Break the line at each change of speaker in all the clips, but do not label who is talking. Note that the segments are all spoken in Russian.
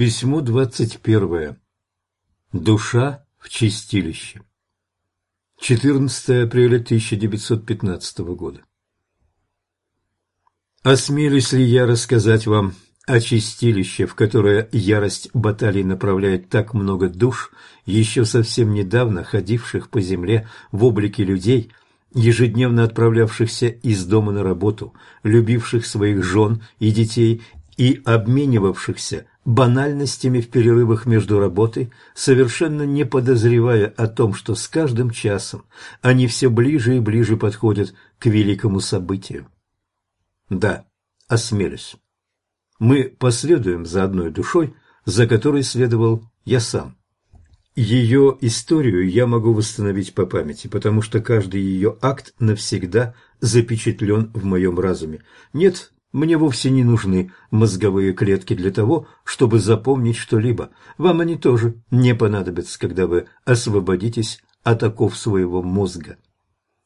Письмо двадцать первое. Душа в чистилище. 14 апреля 1915 года. Осмелюсь ли я рассказать вам о чистилище, в которое ярость баталий направляет так много душ, еще совсем недавно ходивших по земле в облике людей, ежедневно отправлявшихся из дома на работу, любивших своих жен и детей и обменивавшихся банальностями в перерывах между работой, совершенно не подозревая о том, что с каждым часом они все ближе и ближе подходят к великому событию. Да, осмелюсь. Мы последуем за одной душой, за которой следовал я сам. Ее историю я могу восстановить по памяти, потому что каждый ее акт навсегда запечатлен в моем разуме. Нет мне вовсе не нужны мозговые клетки для того, чтобы запомнить что-либо. Вам они тоже не понадобятся, когда вы освободитесь от оков своего мозга.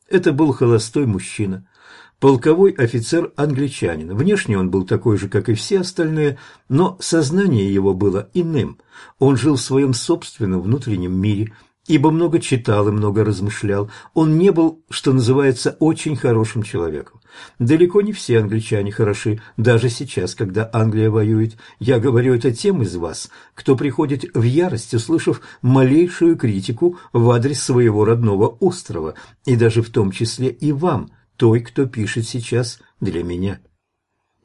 Это был холостой мужчина, полковой офицер-англичанин. Внешне он был такой же, как и все остальные, но сознание его было иным. Он жил в своем собственном внутреннем мире, ибо много читал и много размышлял. Он не был, что называется, очень хорошим человеком. Далеко не все англичане хороши, даже сейчас, когда Англия воюет. Я говорю это тем из вас, кто приходит в ярость, услышав малейшую критику в адрес своего родного острова, и даже в том числе и вам, той, кто пишет сейчас для меня.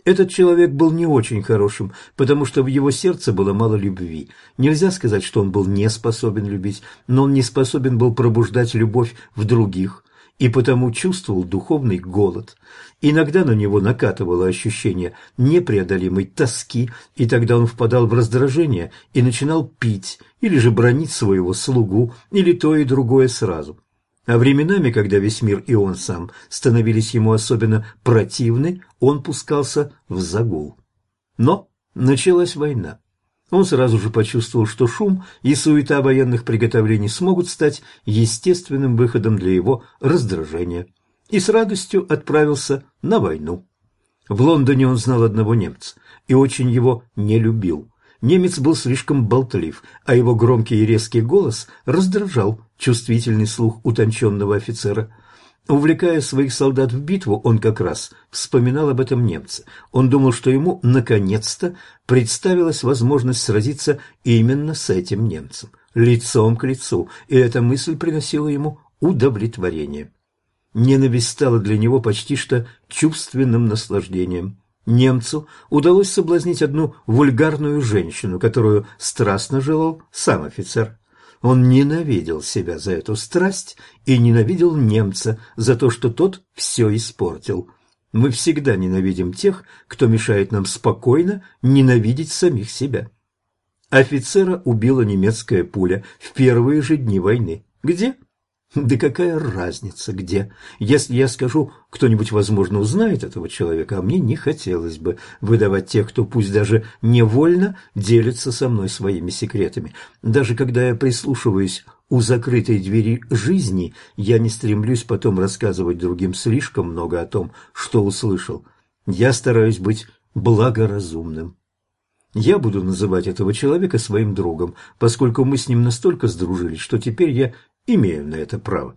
Этот человек был не очень хорошим, потому что в его сердце было мало любви. Нельзя сказать, что он был не способен любить, но он не способен был пробуждать любовь в других, и потому чувствовал духовный голод. Иногда на него накатывало ощущение непреодолимой тоски, и тогда он впадал в раздражение и начинал пить, или же бронить своего слугу, или то и другое сразу. А временами, когда весь мир и он сам становились ему особенно противны, он пускался в загул. Но началась война. Он сразу же почувствовал, что шум и суета военных приготовлений смогут стать естественным выходом для его раздражения, и с радостью отправился на войну. В Лондоне он знал одного немца и очень его не любил. Немец был слишком болтлив, а его громкий и резкий голос раздражал чувствительный слух утонченного офицера. Увлекая своих солдат в битву, он как раз вспоминал об этом немце. Он думал, что ему наконец-то представилась возможность сразиться именно с этим немцем, лицом к лицу, и эта мысль приносила ему удовлетворение. Ненависть стала для него почти что чувственным наслаждением. Немцу удалось соблазнить одну вульгарную женщину, которую страстно желал сам офицер. Он ненавидел себя за эту страсть и ненавидел немца за то, что тот все испортил. Мы всегда ненавидим тех, кто мешает нам спокойно ненавидеть самих себя. Офицера убила немецкая пуля в первые же дни войны. Где? Да какая разница, где? Если я скажу, кто-нибудь, возможно, узнает этого человека, а мне не хотелось бы выдавать тех, кто пусть даже невольно делится со мной своими секретами. Даже когда я прислушиваюсь у закрытой двери жизни, я не стремлюсь потом рассказывать другим слишком много о том, что услышал. Я стараюсь быть благоразумным. Я буду называть этого человека своим другом, поскольку мы с ним настолько сдружились, что теперь я имею на это право.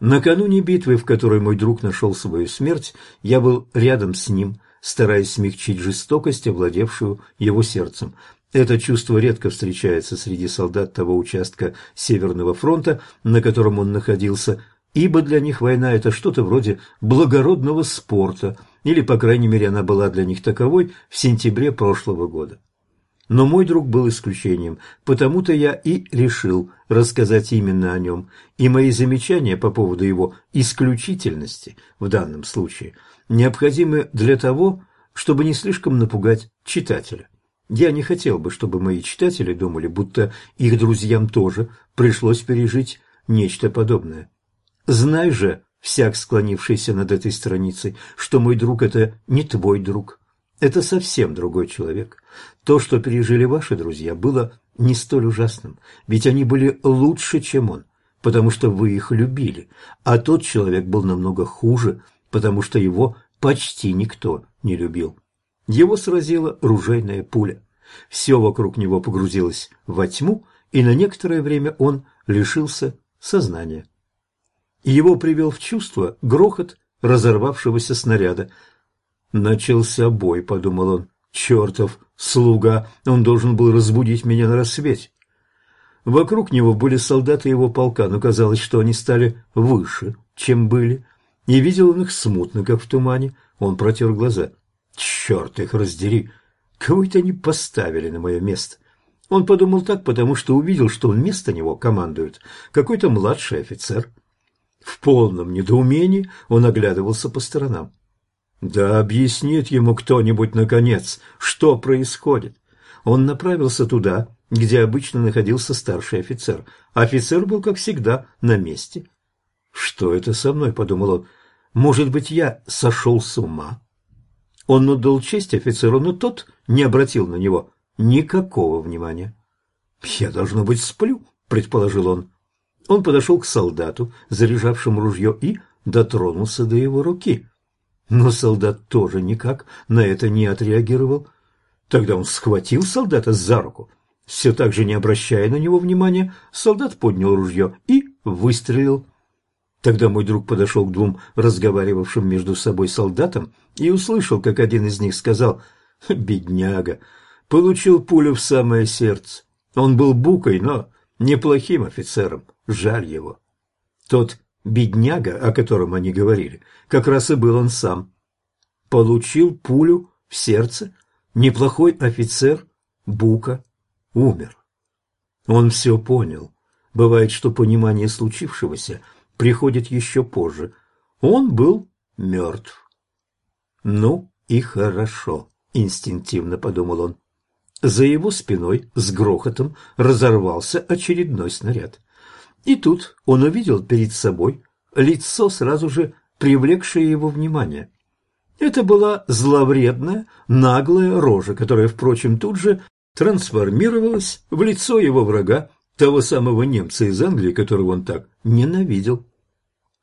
Накануне битвы, в которой мой друг нашел свою смерть, я был рядом с ним, стараясь смягчить жестокость, овладевшую его сердцем. Это чувство редко встречается среди солдат того участка Северного фронта, на котором он находился, ибо для них война – это что-то вроде благородного спорта, или, по крайней мере, она была для них таковой в сентябре прошлого года. Но мой друг был исключением, потому-то я и решил рассказать именно о нем, и мои замечания по поводу его исключительности в данном случае необходимы для того, чтобы не слишком напугать читателя. Я не хотел бы, чтобы мои читатели думали, будто их друзьям тоже пришлось пережить нечто подобное. Знай же, всяк склонившийся над этой страницей, что мой друг – это не твой друг, это совсем другой человек. То, что пережили ваши друзья, было не столь ужасным, ведь они были лучше, чем он, потому что вы их любили, а тот человек был намного хуже, потому что его почти никто не любил. Его сразила ружейная пуля. Все вокруг него погрузилось во тьму, и на некоторое время он лишился сознания. Его привел в чувство грохот разорвавшегося снаряда. «Начался бой», — подумал он. «Чертов слуга! Он должен был разбудить меня на рассвете». Вокруг него были солдаты его полка, но казалось, что они стали выше, чем были. И видел он их смутно, как в тумане. Он протер глаза. «Черт их раздери! Кого это они поставили на мое место?» Он подумал так, потому что увидел, что вместо него командует какой-то младший офицер. В полном недоумении он оглядывался по сторонам. Да объяснит ему кто-нибудь, наконец, что происходит. Он направился туда, где обычно находился старший офицер. Офицер был, как всегда, на месте. «Что это со мной?» – подумал он. «Может быть, я сошел с ума?» Он отдал честь офицеру, но тот не обратил на него никакого внимания. «Я, должно быть, сплю», – предположил он. Он подошел к солдату, заряжавшему ружье, и дотронулся до его руки. Но солдат тоже никак на это не отреагировал. Тогда он схватил солдата за руку. Все так же не обращая на него внимания, солдат поднял ружье и выстрелил. Тогда мой друг подошел к двум разговаривавшим между собой солдатам и услышал, как один из них сказал «Бедняга! Получил пулю в самое сердце. Он был букой, но неплохим офицером. Жаль его». Тот бедняга, о котором они говорили, как раз и был он сам. Получил пулю в сердце, неплохой офицер, бука, умер. Он все понял. Бывает, что понимание случившегося приходит еще позже. Он был мертв. «Ну и хорошо», — инстинктивно подумал он. За его спиной с грохотом разорвался очередной снаряд. И тут он увидел перед собой лицо, сразу же привлекшее его внимание. Это была зловредная, наглая рожа, которая, впрочем, тут же трансформировалась в лицо его врага, того самого немца из Англии, которого он так ненавидел.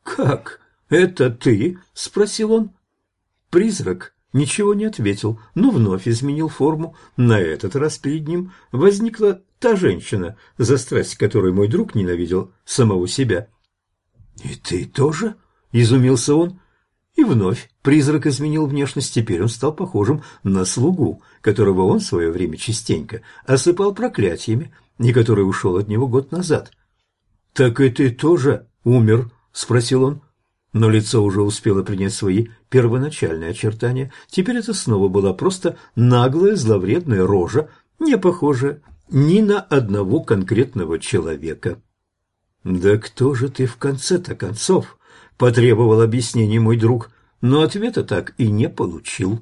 «Как? Это ты?» – спросил он. Призрак ничего не ответил, но вновь изменил форму. На этот раз перед ним возникла та женщина, за страсть которой мой друг ненавидел самого себя. «И ты тоже?» – изумился он. И вновь призрак изменил внешность, теперь он стал похожим на слугу, которого он в свое время частенько осыпал проклятиями, и который ушел от него год назад. «Так и ты тоже умер?» – спросил он. Но лицо уже успело принять свои первоначальные очертания. Теперь это снова была просто наглая, зловредная рожа, не похожая ни на одного конкретного человека. «Да кто же ты в конце-то концов?» – потребовал объяснений мой друг, но ответа так и не получил.